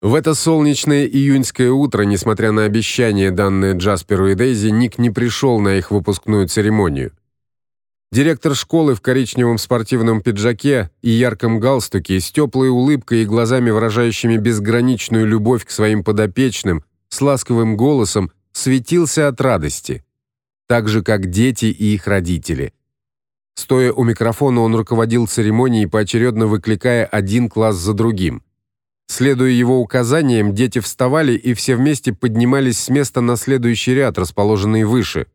В это солнечное июньское утро, несмотря на обещания, данные Джасперу и Дейзи, Ник не пришел на их выпускную церемонию. Директор школы в коричневом спортивном пиджаке и ярком галстуке, с теплой улыбкой и глазами, выражающими безграничную любовь к своим подопечным, с ласковым голосом, светился от радости, так же как дети и их родители. Стоя у микрофона, он руководил церемонией, поочередно выкликая один класс за другим. Следуя его указаниям, дети вставали и все вместе поднимались с места на следующий ряд, расположенный выше.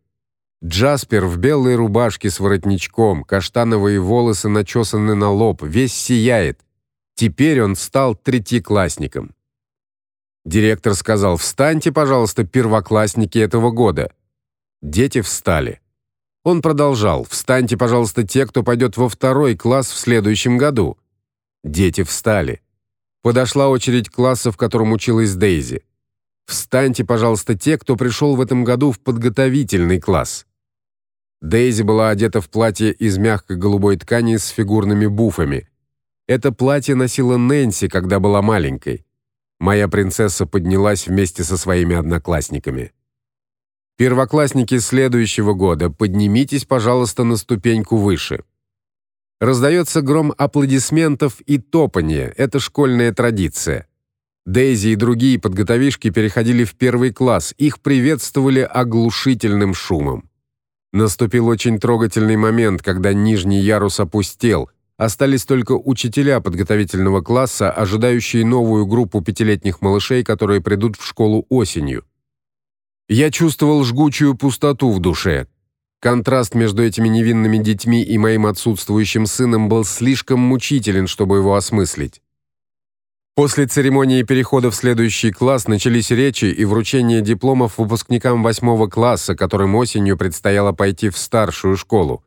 Джаспер в белой рубашке с воротничком, каштановые волосы начесаны на лоб, весь сияет. Теперь он стал третьеклассником. Директор сказал: "Встаньте, пожалуйста, первоклассники этого года". Дети встали. Он продолжал: "Встаньте, пожалуйста, те, кто пойдет во второй класс в следующем году". Дети встали. Подошла очередь класса, в котором училась Дейзи. Встаньте, пожалуйста, те, кто пришел в этом году в подготовительный класс. Дейзи была одета в платье из мягкой голубой ткани с фигурными буфами. Это платье носила Нэнси, когда была маленькой. Моя принцесса поднялась вместе со своими одноклассниками. Первоклассники следующего года, поднимитесь, пожалуйста, на ступеньку выше. Раздается гром аплодисментов и топанье. Это школьная традиция. Дейзи и другие подготовишки переходили в первый класс. Их приветствовали оглушительным шумом. Наступил очень трогательный момент, когда нижний ярус опустел. Остались только учителя подготовительного класса, ожидающие новую группу пятилетних малышей, которые придут в школу осенью. Я чувствовал жгучую пустоту в душе, Контраст между этими невинными детьми и моим отсутствующим сыном был слишком мучителен, чтобы его осмыслить. После церемонии перехода в следующий класс начались речи и вручение дипломов выпускникам восьмого класса, которым осенью предстояло пойти в старшую школу.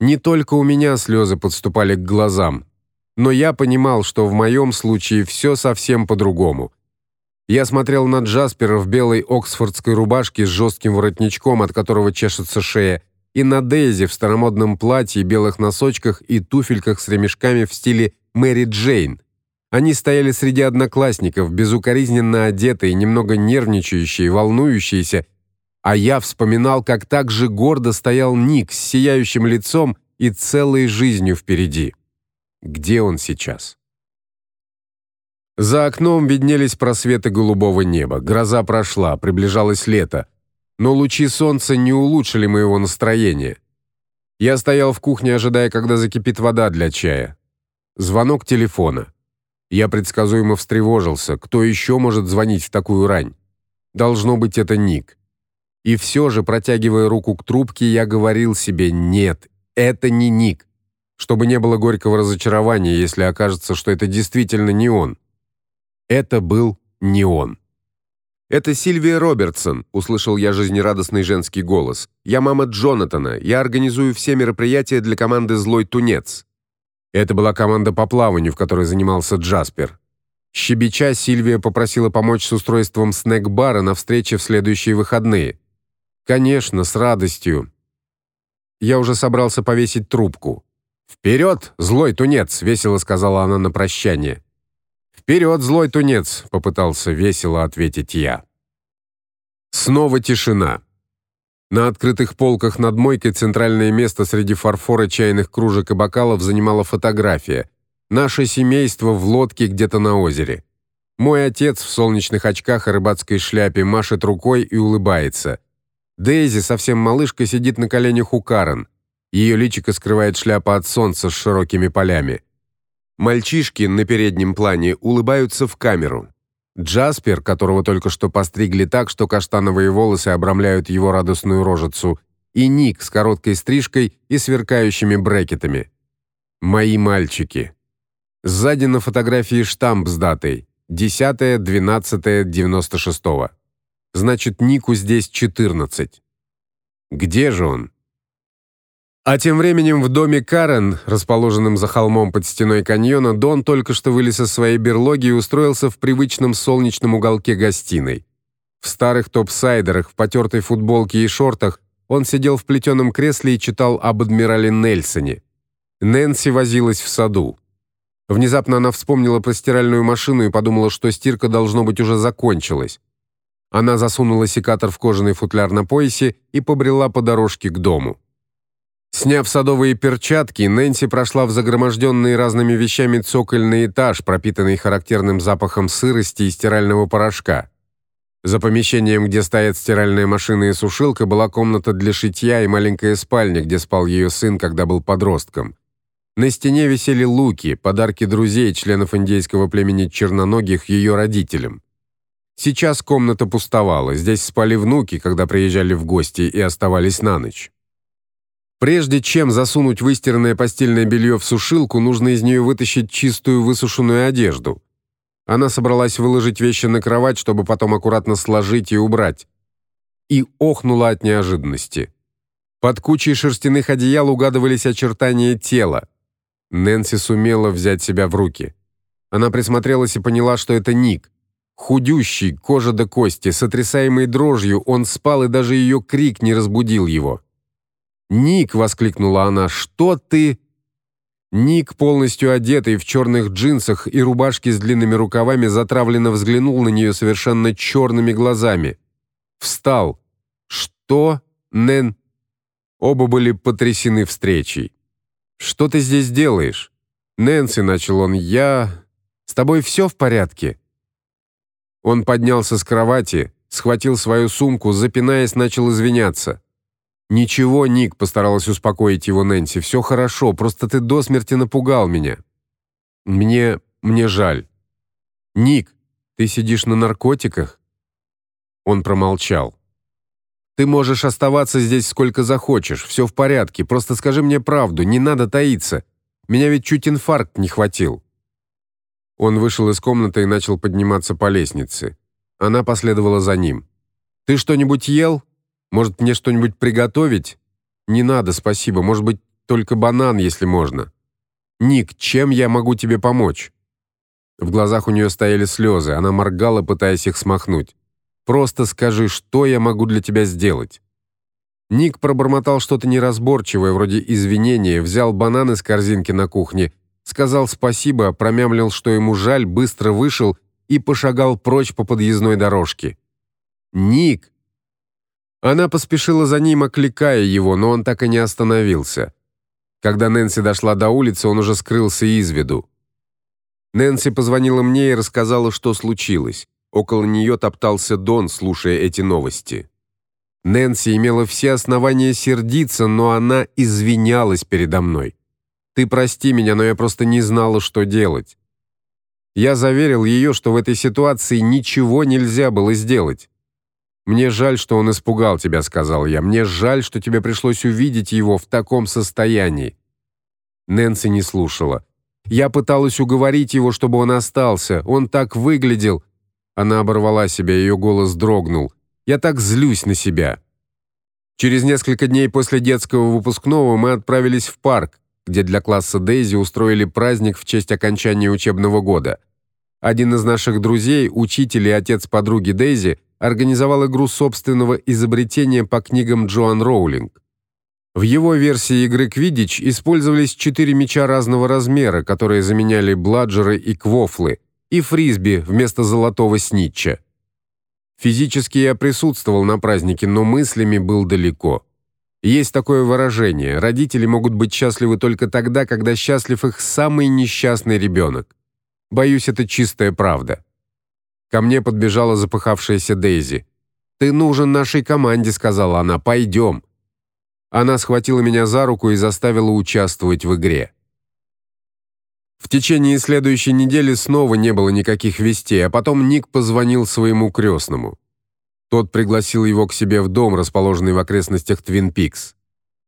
Не только у меня слезы подступали к глазам, но я понимал, что в моем случае все совсем по-другому. Я смотрел на Джаспера в белой оксфордской рубашке с жестким воротничком, от которого чешется шея, и на Дейзи в старомодном платье, белых носочках и туфельках с ремешками в стиле Мэри Джейн. Они стояли среди одноклассников, безукоризненно одетые, немного нервничающие, волнующиеся, а я вспоминал, как так же гордо стоял Ник с сияющим лицом и целой жизнью впереди. Где он сейчас? За окном виднелись просветы голубого неба. Гроза прошла, приближалось лето, но лучи солнца не улучшили моего настроения. Я стоял в кухне, ожидая, когда закипит вода для чая. Звонок телефона. Я предсказуемо встревожился. Кто еще может звонить в такую рань? Должно быть это Ник. И все же, протягивая руку к трубке, я говорил себе: "Нет, это не Ник". Чтобы не было горького разочарования, если окажется, что это действительно не он. Это был не он. Это Сильвия Робертсон, услышал я жизнерадостный женский голос. Я мама Джонатана. Я организую все мероприятия для команды Злой тунец. Это была команда по плаванию, в которой занимался Джаспер. Щебеча Сильвия попросила помочь с устройством снэк-бара на встрече в следующие выходные. Конечно, с радостью. Я уже собрался повесить трубку. «Вперед, злой тунец!» — весело сказала она на прощание. «Вперед, злой тунец!» — попытался весело ответить я. Снова тишина. На открытых полках над мойкой центральное место среди фарфора, чайных кружек и бокалов занимала фотография. Наше семейство в лодке где-то на озере. Мой отец в солнечных очках и рыбацкой шляпе машет рукой и улыбается. Дейзи, совсем малышка, сидит на коленях у Карен. Ее личико скрывает шляпа от солнца с широкими полями. Мальчишки на переднем плане улыбаются в камеру. Джаспер, которого только что постригли так, что каштановые волосы обрамляют его радостную рожицу, и Ник с короткой стрижкой и сверкающими брекетами. Мои мальчики. Сзади на фотографии штамп с датой 10-12-96. Значит, Нику здесь 14. Где же он? А тем временем в доме Карен, расположенном за холмом под стеной каньона, Дон только что вылез из своей берлоги и устроился в привычном солнечном уголке гостиной. В старых топсайдерах, в потертой футболке и шортах он сидел в плетеном кресле и читал об адмирале Нельсоне. Нэнси возилась в саду. Внезапно она вспомнила про стиральную машину и подумала, что стирка должно быть уже закончилась. Она засунула секатор в кожаный футляр на поясе и побрела по дорожке к дому. Сняв садовые перчатки, Нэнси прошла в загроможденный разными вещами цокольный этаж, пропитанный характерным запахом сырости и стирального порошка. За помещением, где стоят стиральная машина и сушилка, была комната для шитья и маленькая спальня, где спал ее сын, когда был подростком. На стене висели луки, подарки друзей, членов индейского племени черноногих ее родителям. Сейчас комната пустовала. Здесь спали внуки, когда приезжали в гости и оставались на ночь. Прежде чем засунуть выстиранное постельное белье в сушилку, нужно из нее вытащить чистую высушенную одежду. Она собралась выложить вещи на кровать, чтобы потом аккуратно сложить и убрать. И охнула от неожиданности. Под кучей шерстяных одеял угадывались очертания тела. Нэнси сумела взять себя в руки. Она присмотрелась и поняла, что это Ник. Худющий, кожа до кости, сотрясаемый дрожью, он спал, и даже ее крик не разбудил его. «Ник!» — воскликнула она. «Что ты...» Ник, полностью одетый в черных джинсах и рубашке с длинными рукавами, затравленно взглянул на нее совершенно черными глазами. Встал. «Что, Нэн?» Оба были потрясены встречей. Что ты здесь делаешь? Нэнси начал он. Я С тобой все в порядке? Он поднялся с кровати, схватил свою сумку, запинаясь, начал извиняться. Ничего, Ник, постаралась успокоить его Нэнси. «Все хорошо, просто ты до смерти напугал меня. Мне мне жаль. Ник, ты сидишь на наркотиках? Он промолчал. Ты можешь оставаться здесь сколько захочешь, все в порядке. Просто скажи мне правду, не надо таиться. Меня ведь чуть инфаркт не хватил. Он вышел из комнаты и начал подниматься по лестнице. Она последовала за ним. Ты что-нибудь ел? Может, мне что-нибудь приготовить? Не надо, спасибо. Может быть, только банан, если можно. Ник, чем я могу тебе помочь? В глазах у нее стояли слезы. Она моргала, пытаясь их смахнуть. Просто скажи, что я могу для тебя сделать. Ник пробормотал что-то неразборчивое, вроде извинения, взял банан из корзинки на кухне, сказал спасибо, промямлил, что ему жаль, быстро вышел и пошагал прочь по подъездной дорожке. Ник. Она поспешила за ним, окликая его, но он так и не остановился. Когда Нэнси дошла до улицы, он уже скрылся из виду. Нэнси позвонила мне и рассказала, что случилось. Около нее топтался Дон, слушая эти новости. Нэнси имела все основания сердиться, но она извинялась передо мной. Ты прости меня, но я просто не знала, что делать. Я заверил ее, что в этой ситуации ничего нельзя было сделать. Мне жаль, что он испугал тебя, сказал я. Мне жаль, что тебе пришлось увидеть его в таком состоянии. Нэнси не слушала. Я пыталась уговорить его, чтобы он остался. Он так выглядел, она оборвала себя, ее голос дрогнул. Я так злюсь на себя. Через несколько дней после детского выпускного мы отправились в парк, где для класса Дейзи устроили праздник в честь окончания учебного года. Один из наших друзей, учитель и отец подруги Дейзи, организовал игру собственного изобретения по книгам Джоан Роулинг. В его версии игры Квиддич использовались четыре мяча разного размера, которые заменяли бладжеры и квофлы, и фрисби вместо золотого снитча. Физически я присутствовал на празднике, но мыслями был далеко. Есть такое выражение: родители могут быть счастливы только тогда, когда счастлив их самый несчастный ребенок. Боюсь, это чистая правда. Ко мне подбежала запыхавшаяся Дейзи. "Ты нужен нашей команде", сказала она. «Пойдем». Она схватила меня за руку и заставила участвовать в игре. В течение следующей недели снова не было никаких вестей, а потом Ник позвонил своему крестному. Тот пригласил его к себе в дом, расположенный в окрестностях Твин Пикс.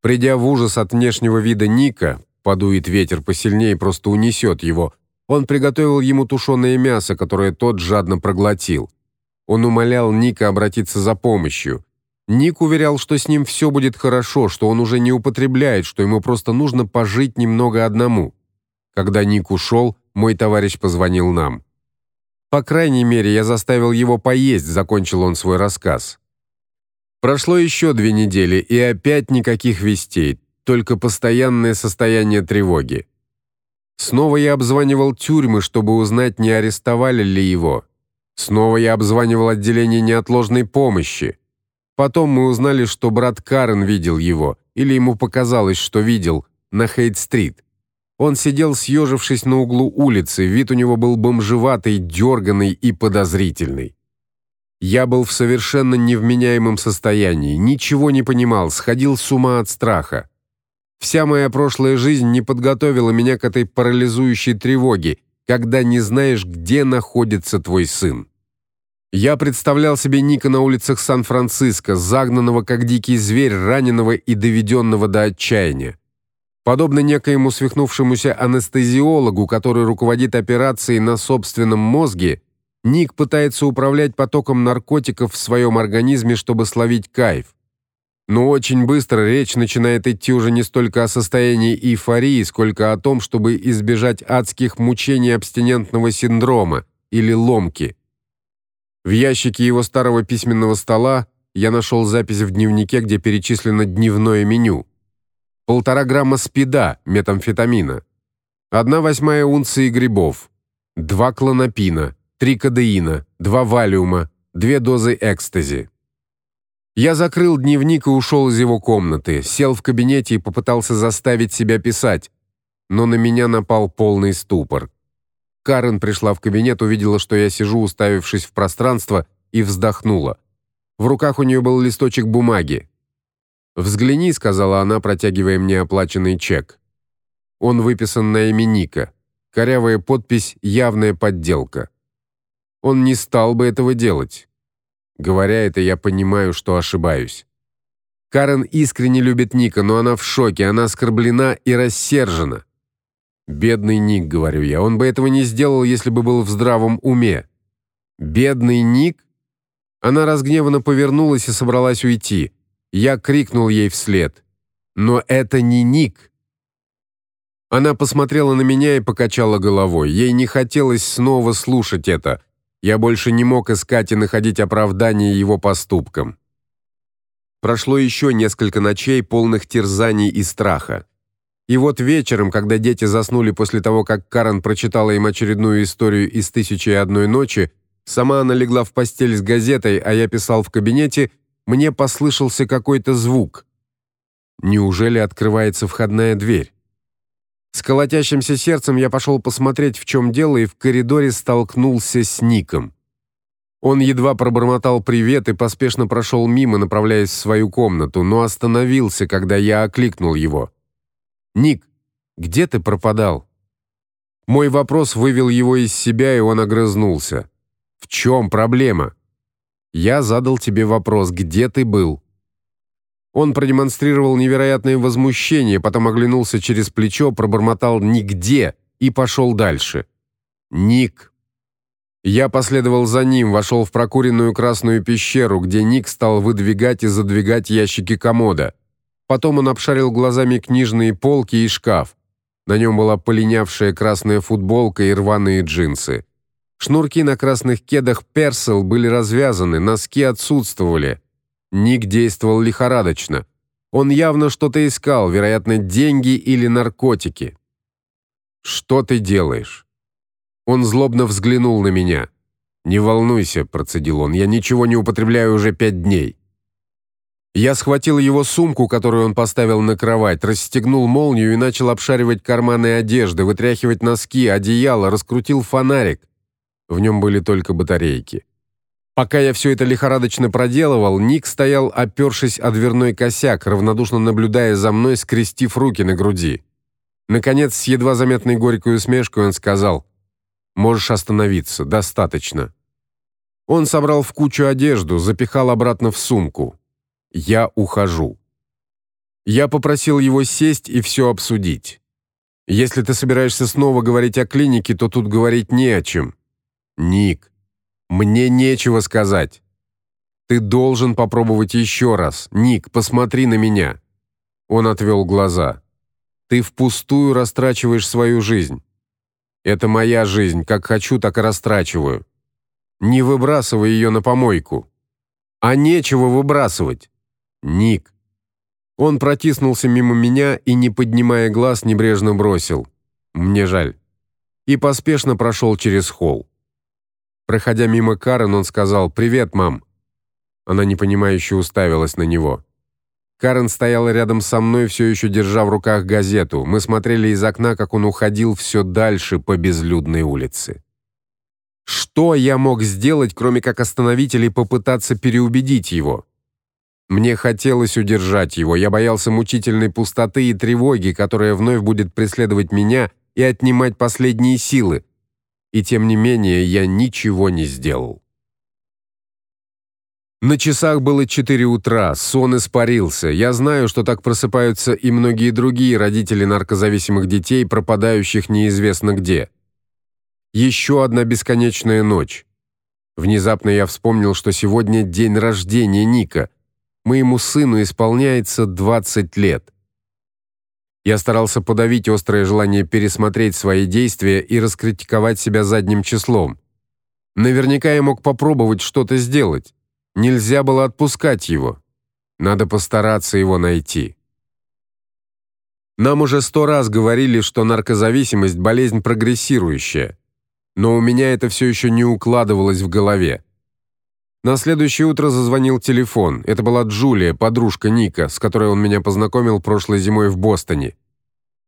Придя в ужас от внешнего вида Ника, подует ветер посильнее и просто унесет его, он приготовил ему тушеное мясо, которое тот жадно проглотил. Он умолял Ника обратиться за помощью. Ник уверял, что с ним все будет хорошо, что он уже не употребляет, что ему просто нужно пожить немного одному. Когда Ник ушел, мой товарищ позвонил нам. По крайней мере, я заставил его поесть, закончил он свой рассказ. Прошло еще две недели, и опять никаких вестей, только постоянное состояние тревоги. Снова я обзванивал тюрьмы, чтобы узнать, не арестовали ли его. Снова я обзванивал отделение неотложной помощи. Потом мы узнали, что брат Карен видел его, или ему показалось, что видел, на Хейт-стрит. Он сидел съежившись на углу улицы, вид у него был бомжеватый, дерганный и подозрительный. Я был в совершенно невменяемом состоянии, ничего не понимал, сходил с ума от страха. Вся моя прошлая жизнь не подготовила меня к этой парализующей тревоге, когда не знаешь, где находится твой сын. Я представлял себе Ника на улицах Сан-Франциско, загнанного как дикий зверь, раненого и доведенного до отчаяния. Подобно некоему свихнувшемуся анестезиологу, который руководит операцией на собственном мозге, Ник пытается управлять потоком наркотиков в своем организме, чтобы словить кайф. Но очень быстро речь начинает идти уже не столько о состоянии эйфории, сколько о том, чтобы избежать адских мучений абстинентного синдрома или ломки. В ящике его старого письменного стола я нашел запись в дневнике, где перечислено дневное меню полтора грамма спида, метамфетамина, одна восьмая унции грибов, два клонопина, три кадеина, два валиума, две дозы экстази. Я закрыл дневник и ушел из его комнаты, сел в кабинете и попытался заставить себя писать, но на меня напал полный ступор. Карен пришла в кабинет, увидела, что я сижу, уставившись в пространство, и вздохнула. В руках у нее был листочек бумаги. «Взгляни», — сказала она, протягивая мне оплаченный чек. Он выписан на имя Ника. Корявая подпись «Явная подделка». Он не стал бы этого делать. Говоря это, я понимаю, что ошибаюсь. Карен искренне любит Ника, но она в шоке, она оскорблена и рассержена. Бедный Ник, говорю я. Он бы этого не сделал, если бы был в здравом уме. Бедный Ник? Она разгневанно повернулась и собралась уйти. Я крикнул ей вслед: "Но это не Ник". Она посмотрела на меня и покачала головой. Ей не хотелось снова слушать это. Я больше не мог искать и находить оправдание его поступкам. Прошло еще несколько ночей, полных терзаний и страха. И вот вечером, когда дети заснули после того, как Карен прочитала им очередную историю из «Тысячи и одной ночи», сама она легла в постель с газетой, а я писал в кабинете, мне послышался какой-то звук. Неужели открывается входная дверь? С колотящимся сердцем я пошел посмотреть, в чем дело, и в коридоре столкнулся с Ником. Он едва пробормотал привет и поспешно прошел мимо, направляясь в свою комнату, но остановился, когда я окликнул его. «Ник, где ты пропадал?» Мой вопрос вывел его из себя, и он огрызнулся. «В чем проблема?» Я задал тебе вопрос, где ты был? Он продемонстрировал невероятное возмущение, потом оглянулся через плечо, пробормотал нигде и пошел дальше. Ник. Я последовал за ним, вошел в прокуренную красную пещеру, где Ник стал выдвигать и задвигать ящики комода. Потом он обшарил глазами книжные полки и шкаф. На нем была полинявшая красная футболка и рваные джинсы. Шнурки на красных кедах Персел были развязаны, носки отсутствовали. Ник действовал лихорадочно. Он явно что-то искал, вероятно, деньги или наркотики. Что ты делаешь? Он злобно взглянул на меня. Не волнуйся, процедил он. Я ничего не употребляю уже пять дней. Я схватил его сумку, которую он поставил на кровать, расстегнул молнию и начал обшаривать карманы одежды, вытряхивать носки, одеяло, раскрутил фонарик. В нем были только батарейки. Пока я все это лихорадочно проделывал, Ник стоял, опершись о дверной косяк, равнодушно наблюдая за мной, скрестив руки на груди. Наконец, с едва заметной горькой усмешкой он сказал: "Можешь остановиться, достаточно". Он собрал в кучу одежду, запихал обратно в сумку. Я ухожу. Я попросил его сесть и все обсудить. Если ты собираешься снова говорить о клинике, то тут говорить не о чем. Ник, мне нечего сказать. Ты должен попробовать еще раз. Ник, посмотри на меня. Он отвел глаза. Ты впустую растрачиваешь свою жизнь. Это моя жизнь, как хочу, так и растрачиваю. Не выбрасывай ее на помойку. А нечего выбрасывать. Ник. Он протиснулся мимо меня и, не поднимая глаз, небрежно бросил: Мне жаль. И поспешно прошел через холл. Проходя мимо Карен, он сказал: "Привет, мам". Она непонимающе уставилась на него. Карен стояла рядом со мной, все еще держа в руках газету. Мы смотрели из окна, как он уходил все дальше по безлюдной улице. Что я мог сделать, кроме как остановить или попытаться переубедить его? Мне хотелось удержать его. Я боялся мучительной пустоты и тревоги, которая вновь будет преследовать меня и отнимать последние силы. И тем не менее, я ничего не сделал. На часах было 4 утра, сон испарился. Я знаю, что так просыпаются и многие другие родители наркозависимых детей, пропадающих неизвестно где. Еще одна бесконечная ночь. Внезапно я вспомнил, что сегодня день рождения Ника. Моему сыну исполняется 20 лет. Я старался подавить острое желание пересмотреть свои действия и раскритиковать себя задним числом. Наверняка я мог попробовать что-то сделать. Нельзя было отпускать его. Надо постараться его найти. Нам уже сто раз говорили, что наркозависимость болезнь прогрессирующая, но у меня это все еще не укладывалось в голове. На следующее утро зазвонил телефон. Это была Джулия, подружка Ника, с которой он меня познакомил прошлой зимой в Бостоне.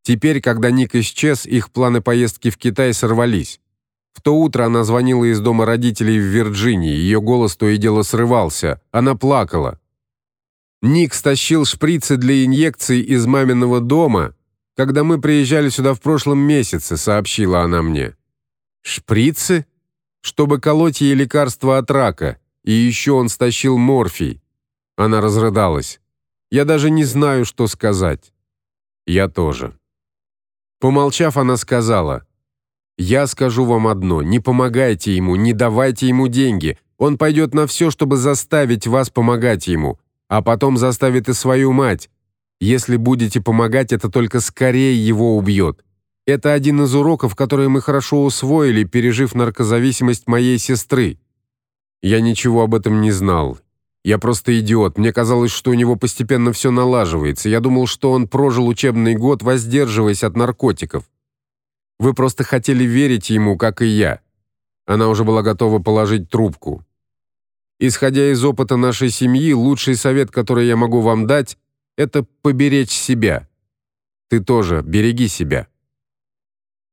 Теперь, когда Ник исчез, их планы поездки в Китай сорвались. В то утро она звонила из дома родителей в Вирджинии, ее голос то и дело срывался, она плакала. Ник стащил шприцы для инъекций из маминого дома, когда мы приезжали сюда в прошлом месяце, сообщила она мне. Шприцы, чтобы колоть ей лекарства от рака, и еще он стащил морфий. Она разрыдалась. Я даже не знаю, что сказать. Я тоже. Помолчав, она сказала: я скажу вам одно: не помогайте ему, не давайте ему деньги. Он пойдет на все, чтобы заставить вас помогать ему, а потом заставит и свою мать. Если будете помогать, это только скорее его убьет. Это один из уроков, которые мы хорошо усвоили, пережив наркозависимость моей сестры. Я ничего об этом не знал. Я просто идиот. Мне казалось, что у него постепенно все налаживается. Я думал, что он прожил учебный год, воздерживаясь от наркотиков. Вы просто хотели верить ему, как и я. Она уже была готова положить трубку. Исходя из опыта нашей семьи, лучший совет, который я могу вам дать, это поберечь себя. Ты тоже береги себя.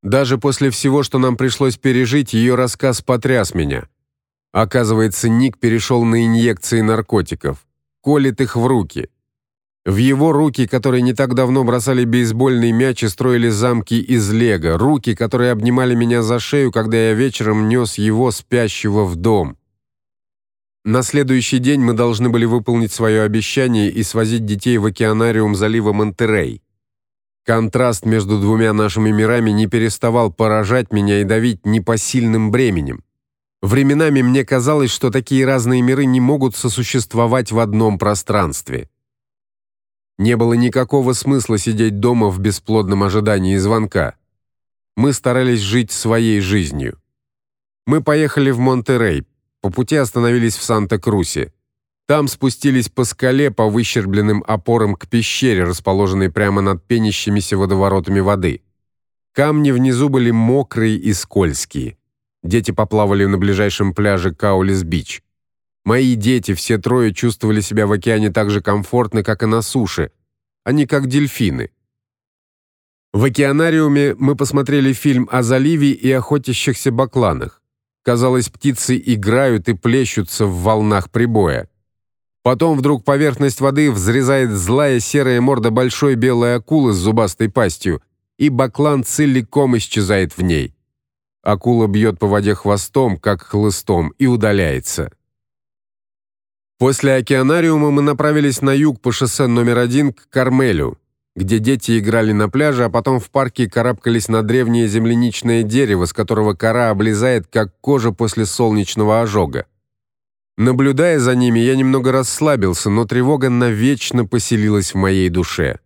Даже после всего, что нам пришлось пережить, ее рассказ потряс меня. Оказывается, Ник перешел на инъекции наркотиков, колет их в руки. В его руки, которые не так давно бросали бейсбольный мяч и строили замки из лего, руки, которые обнимали меня за шею, когда я вечером нес его спящего в дом. На следующий день мы должны были выполнить свое обещание и свозить детей в океанариум залива Монтерей. Контраст между двумя нашими мирами не переставал поражать меня и давить непосильным бременем. Временами мне казалось, что такие разные миры не могут сосуществовать в одном пространстве. Не было никакого смысла сидеть дома в бесплодном ожидании звонка. Мы старались жить своей жизнью. Мы поехали в Монтерей, по пути остановились в Санта-Крусе. Там спустились по скале по выщербленным опорам к пещере, расположенной прямо над пенящимися водоворотами воды. Камни внизу были мокрые и скользкие. Дети поплавали на ближайшем пляже Каулис-Бич. Мои дети, все трое, чувствовали себя в океане так же комфортно, как и на суше. Они как дельфины. В океанариуме мы посмотрели фильм о заливе и охотящихся бакланах. Казалось, птицы играют и плещутся в волнах прибоя. Потом вдруг поверхность воды взрезает злая серая морда большой белой акулы с зубастой пастью, и баклан целиком исчезает в ней. Акула бьет по воде хвостом, как хлыстом, и удаляется. После океанариума мы направились на юг по шоссе номер один к Кармелю, где дети играли на пляже, а потом в парке карабкались на древнее земляничное дерево, с которого кора облезает, как кожа после солнечного ожога. Наблюдая за ними, я немного расслабился, но тревога навечно поселилась в моей душе.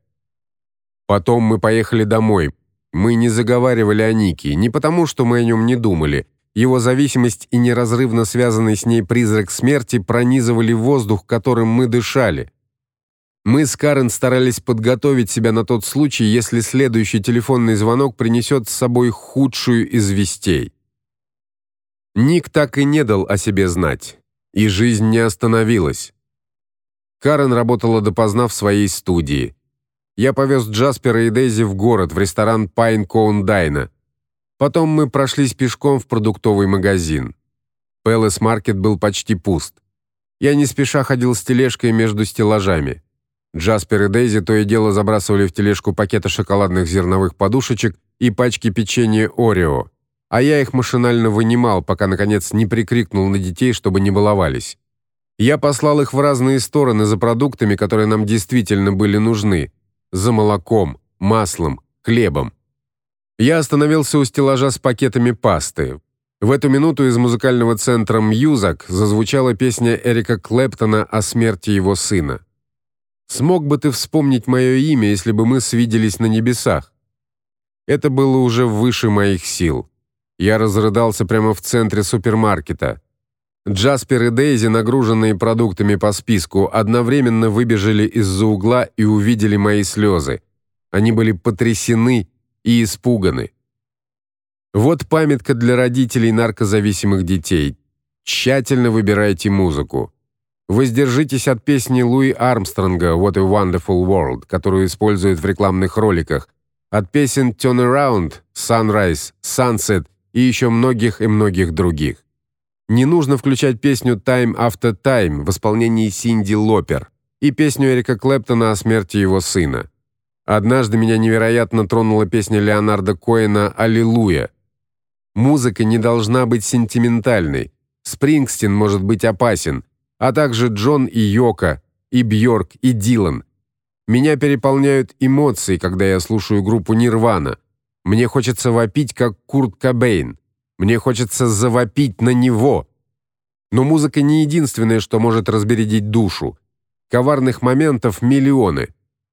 Потом мы поехали домой. Мы не заговаривали о Нике, не потому, что мы о нем не думали, его зависимость и неразрывно связанный с ней призрак смерти пронизывали воздух, которым мы дышали. Мы с Карен старались подготовить себя на тот случай, если следующий телефонный звонок принесет с собой худшую из вестей. Ник так и не дал о себе знать, и жизнь не остановилась. Карен работала допоздна в своей студии. Я повез Джаспера и Дейзи в город, в ресторан Pine Cone Dine. Потом мы прошлись пешком в продуктовый магазин. Пэлас Маркет был почти пуст. Я не спеша ходил с тележкой между стеллажами. Джаспер и Дейзи то и дело забрасывали в тележку пакеты шоколадных зерновых подушечек и пачки печенья Орео, а я их машинально вынимал, пока наконец не прикрикнул на детей, чтобы не баловались. Я послал их в разные стороны за продуктами, которые нам действительно были нужны: за молоком, маслом, хлебом. Я остановился у стеллажа с пакетами пасты. В эту минуту из музыкального центра Мьюзак зазвучала песня Эрика Клэптона о смерти его сына. Смог бы ты вспомнить мое имя, если бы мы свиделись на небесах? Это было уже выше моих сил. Я разрыдался прямо в центре супермаркета. Джаспер и Дейзи, нагруженные продуктами по списку, одновременно выбежали из-за угла и увидели мои слезы. Они были потрясены и испуганы. Вот памятка для родителей наркозависимых детей. Тщательно выбирайте музыку. Воздержитесь от песни Луи Армстронга What a Wonderful World, которую используют в рекламных роликах, от песен Turn Around, Sunrise, Sunset и еще многих и многих других. Не нужно включать песню Time After Time в исполнении Синди Лопер и песню Эрика Клэптона о смерти его сына. Однажды меня невероятно тронула песня Леонарда Коэна Аллилуйя. Музыка не должна быть сентиментальной. Спрингстин может быть опасен, а также Джон и Йока, и Бьорк, и Дилан. Меня переполняют эмоции, когда я слушаю группу Нирвана. Мне хочется вопить, как Курт Кобейн. Мне хочется завопить на него. Но музыка не единственное, что может разбередить душу. Коварных моментов миллионы.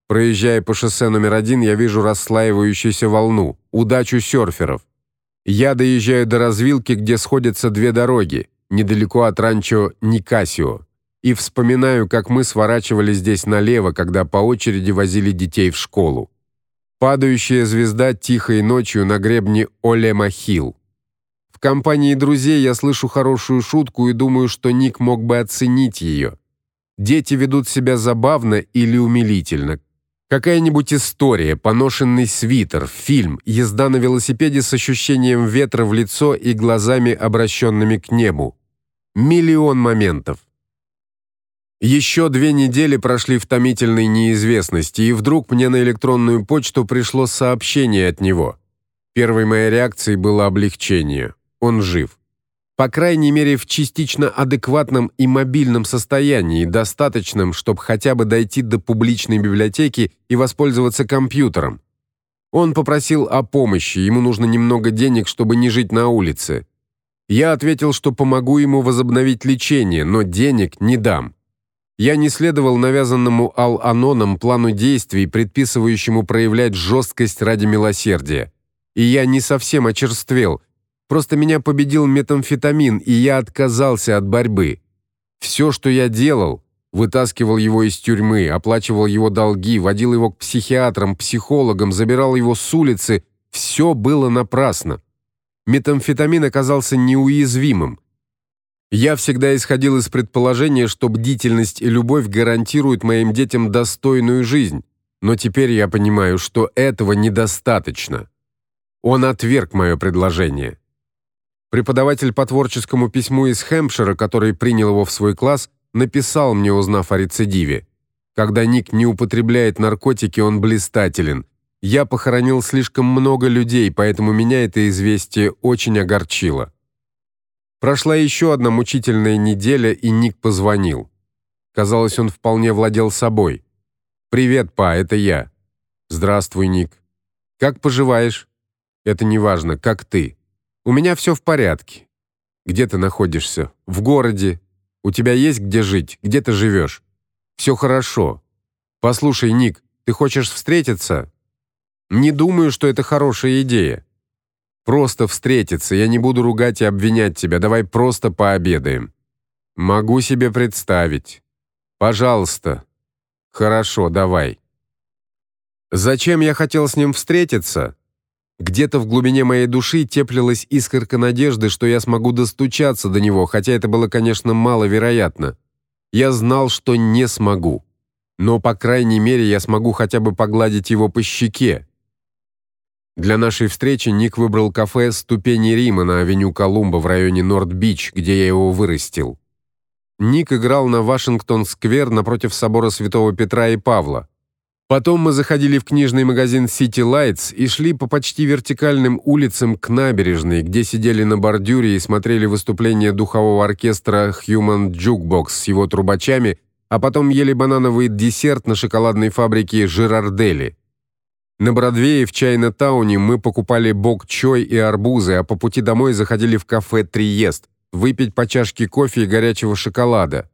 Проезжая по шоссе номер один, я вижу расслаивающуюся волну, удачу серферов. Я доезжаю до развилки, где сходятся две дороги недалеко от ранчо Никасио, и вспоминаю, как мы сворачивали здесь налево, когда по очереди возили детей в школу. Падающая звезда тихой ночью на гребне Олема-Хилл. Компании друзей я слышу хорошую шутку и думаю, что Ник мог бы оценить ее. Дети ведут себя забавно или умилительно. Какая-нибудь история, поношенный свитер, фильм, езда на велосипеде с ощущением ветра в лицо и глазами обращенными к небу. Миллион моментов. Еще две недели прошли в томительной неизвестности, и вдруг мне на электронную почту пришло сообщение от него. Первой моей реакцией было облегчение. Он жив. По крайней мере, в частично адекватном и мобильном состоянии, достаточном, чтобы хотя бы дойти до публичной библиотеки и воспользоваться компьютером. Он попросил о помощи, ему нужно немного денег, чтобы не жить на улице. Я ответил, что помогу ему возобновить лечение, но денег не дам. Я не следовал навязанному Ал-Аноном плану действий, предписывающему проявлять жесткость ради милосердия. И я не совсем очерствел. Просто меня победил метамфетамин, и я отказался от борьбы. Все, что я делал, вытаскивал его из тюрьмы, оплачивал его долги, водил его к психиатрам, психологам, забирал его с улицы, все было напрасно метамфетамин оказался неуязвимым. Я всегда исходил из предположения, что бдительность и любовь гарантируют моим детям достойную жизнь, но теперь я понимаю, что этого недостаточно. Он отверг мое предложение. Преподаватель по творческому письму из Хэмпшира, который принял его в свой класс, написал мне, узнав о рецидиве. Когда Ник не употребляет наркотики, он блистателен. Я похоронил слишком много людей, поэтому меня это известие очень огорчило. Прошла еще одна мучительная неделя, и Ник позвонил. Казалось, он вполне владел собой. Привет, па, это я. Здравствуй, Ник. Как поживаешь? Это не важно, как ты? У меня все в порядке. Где ты находишься? В городе. У тебя есть где жить? Где ты живешь? Все хорошо. Послушай, Ник, ты хочешь встретиться? Не думаю, что это хорошая идея. Просто встретиться, я не буду ругать и обвинять тебя. Давай просто пообедаем. Могу себе представить. Пожалуйста. Хорошо, давай. Зачем я хотел с ним встретиться? Где-то в глубине моей души теплилась искорка надежды, что я смогу достучаться до него, хотя это было, конечно, маловероятно. Я знал, что не смогу. Но по крайней мере я смогу хотя бы погладить его по щеке. Для нашей встречи Ник выбрал кафе Ступени Рима на авеню Колумба в районе Норт-Бич, где я его вырастил. Ник играл на Вашингтон-сквер напротив собора Святого Петра и Павла. Потом мы заходили в книжный магазин City Lights и шли по почти вертикальным улицам к набережной, где сидели на бордюре и смотрели выступление духового оркестра Human Jukebox с его трубачами, а потом ели банановый десерт на шоколадной фабрике Жирардели. На Бродвее в Чайна-тауне мы покупали бок-чой и арбузы, а по пути домой заходили в кафе Триест выпить по чашке кофе и горячего шоколада.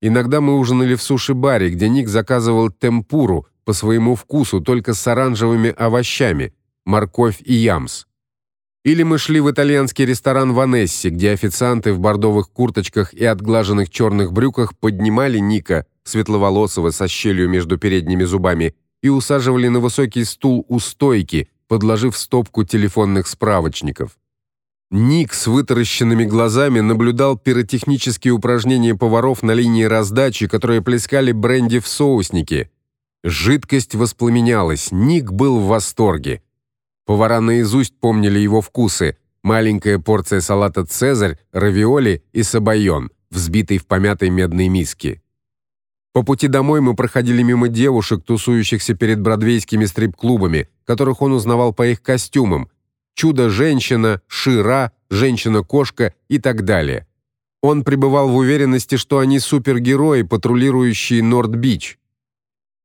Иногда мы ужинали в суши-баре, где Ник заказывал темпуру по своему вкусу, только с оранжевыми овощами, морковь и ямс. Или мы шли в итальянский ресторан Ванесси, где официанты в бордовых курточках и отглаженных черных брюках поднимали Ника, светловолосого со щелью между передними зубами, и усаживали на высокий стул у стойки, подложив стопку телефонных справочников. Ник с вытаращенными глазами наблюдал пиротехнические упражнения поваров на линии раздачи, которые плескали бренди в соуснике. Жидкость воспламенялась, Ник был в восторге. Повара наизусть помнили его вкусы: маленькая порция салата цезарь, равиоли и сабайон, взбитый в помятой медной миске. По пути домой мы проходили мимо девушек, тусующихся перед бродвейскими стрип-клубами, которых он узнавал по их костюмам: Чудо-женщина, Шира, женщина-кошка и так далее. Он пребывал в уверенности, что они супергерои, патрулирующие Норд-Бич.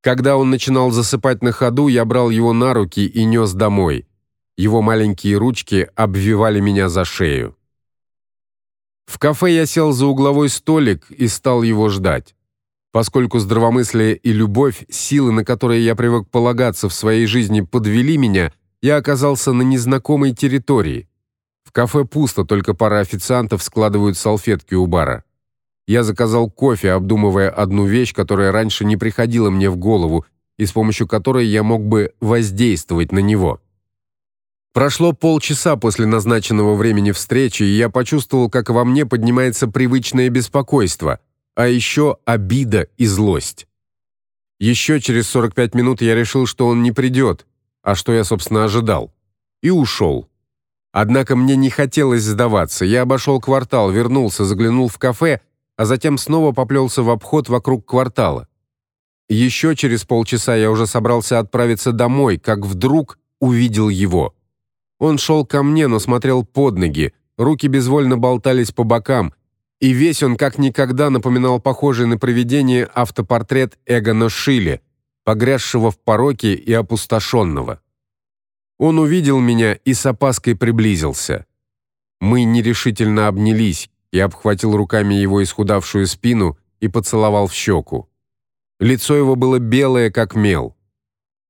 Когда он начинал засыпать на ходу, я брал его на руки и нес домой. Его маленькие ручки обвивали меня за шею. В кафе я сел за угловой столик и стал его ждать. Поскольку здравомыслие и любовь, силы, на которые я привык полагаться в своей жизни, подвели меня, я оказался на незнакомой территории. В кафе пусто, только пара официантов складывают салфетки у бара. Я заказал кофе, обдумывая одну вещь, которая раньше не приходила мне в голову и с помощью которой я мог бы воздействовать на него. Прошло полчаса после назначенного времени встречи, и я почувствовал, как во мне поднимается привычное беспокойство, а еще обида и злость. Еще через 45 минут я решил, что он не придет, а что я, собственно, ожидал, и ушел. Однако мне не хотелось сдаваться. Я обошел квартал, вернулся, заглянул в кафе, а затем снова поплелся в обход вокруг квартала. Еще через полчаса я уже собрался отправиться домой, как вдруг увидел его. Он шел ко мне, но смотрел под ноги, руки безвольно болтались по бокам, и весь он как никогда напоминал похожий на привидение автопортрет Эгона Шиле, погрязшего в пороке и опустошенного. Он увидел меня и с опаской приблизился. Мы нерешительно обнялись, я обхватил руками его исхудавшую спину и поцеловал в щеку. Лицо его было белое, как мел.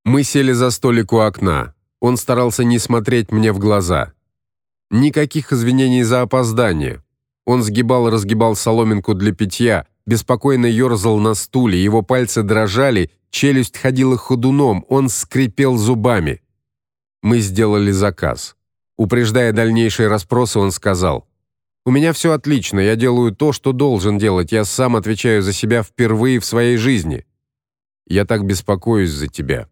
Мы сели за столик у окна. Он старался не смотреть мне в глаза. Никаких извинений за опоздание. Он сгибал и разгибал соломинку для питья, беспокойно ерзал на стуле, его пальцы дрожали, челюсть ходила ходуном, он скрипел зубами. Мы сделали заказ. Упреждая дальнейшие расспросы, он сказал: "У меня все отлично, я делаю то, что должен делать, я сам отвечаю за себя впервые в своей жизни. Я так беспокоюсь за тебя".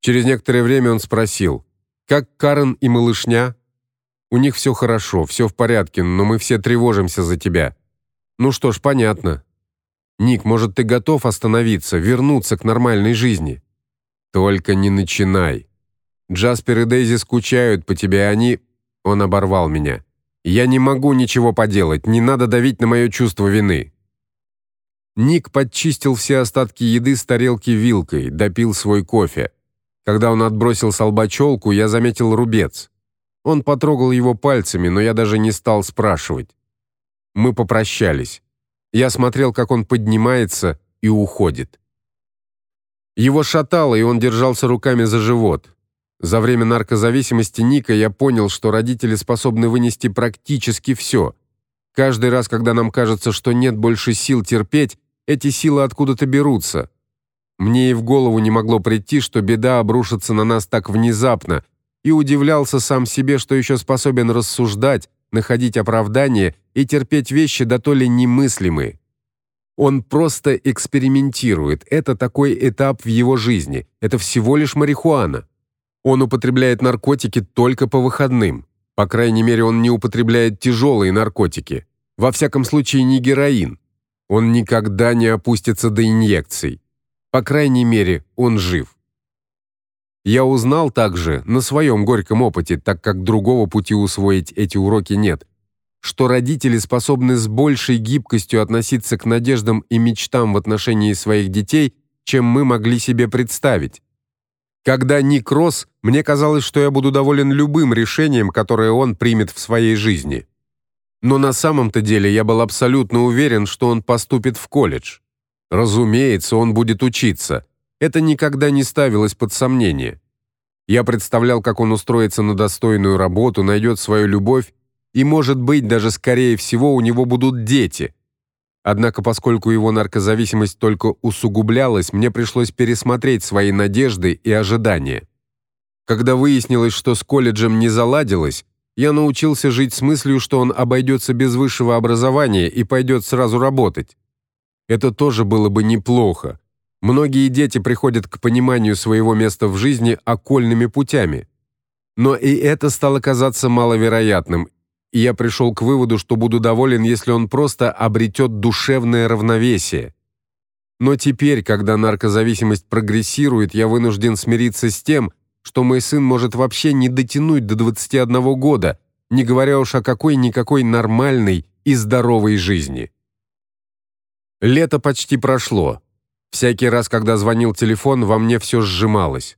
Через некоторое время он спросил: "Как Карен и малышня?" "У них все хорошо, все в порядке, но мы все тревожимся за тебя". "Ну что ж, понятно. Ник, может, ты готов остановиться, вернуться к нормальной жизни?" "Только не начинай. Джаспер и Дейзи скучают по тебе, они Он оборвал меня. Я не могу ничего поделать, не надо давить на мое чувство вины. Ник подчистил все остатки еды с тарелки вилкой, допил свой кофе. Когда он отбросил с я заметил рубец. Он потрогал его пальцами, но я даже не стал спрашивать. Мы попрощались. Я смотрел, как он поднимается и уходит. Его шатало, и он держался руками за живот. За время наркозависимости Ника я понял, что родители способны вынести практически все. Каждый раз, когда нам кажется, что нет больше сил терпеть, эти силы откуда-то берутся. Мне и в голову не могло прийти, что беда обрушится на нас так внезапно, и удивлялся сам себе, что еще способен рассуждать, находить оправдания и терпеть вещи да то ли немыслимые. Он просто экспериментирует. Это такой этап в его жизни. Это всего лишь марихуана. Он употребляет наркотики только по выходным. По крайней мере, он не употребляет тяжелые наркотики. Во всяком случае, не героин. Он никогда не опустится до инъекций. По крайней мере, он жив. Я узнал также на своем горьком опыте, так как другого пути усвоить эти уроки нет, что родители способны с большей гибкостью относиться к надеждам и мечтам в отношении своих детей, чем мы могли себе представить. Когда Ник рос, мне казалось, что я буду доволен любым решением, которое он примет в своей жизни. Но на самом-то деле я был абсолютно уверен, что он поступит в колледж. Разумеется, он будет учиться. Это никогда не ставилось под сомнение. Я представлял, как он устроится на достойную работу, найдет свою любовь и, может быть, даже скорее всего, у него будут дети. Однако, поскольку его наркозависимость только усугублялась, мне пришлось пересмотреть свои надежды и ожидания. Когда выяснилось, что с колледжем не заладилось, я научился жить с мыслью, что он обойдется без высшего образования и пойдет сразу работать. Это тоже было бы неплохо. Многие дети приходят к пониманию своего места в жизни окольными путями. Но и это стало казаться маловероятным, и я пришел к выводу, что буду доволен, если он просто обретет душевное равновесие. Но теперь, когда наркозависимость прогрессирует, я вынужден смириться с тем, что мой сын может вообще не дотянуть до 21 года, не говоря уж о какой-никакой нормальной и здоровой жизни. Лето почти прошло. Всякий раз, когда звонил телефон, во мне все сжималось.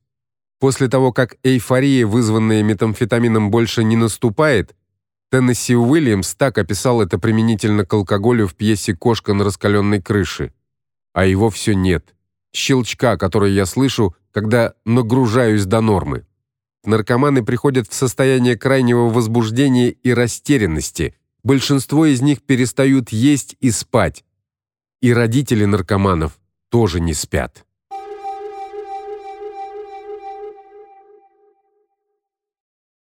После того, как эйфория, вызванная метамфетамином, больше не наступает, Теннесси Уильямс так описал это применительно к алкоголю в пьесе Кошка на раскаленной крыше. А его все нет. Щелчка, который я слышу, когда нагружаюсь до нормы. Наркоманы приходят в состояние крайнего возбуждения и растерянности. Большинство из них перестают есть и спать. И родители наркоманов тоже не спят.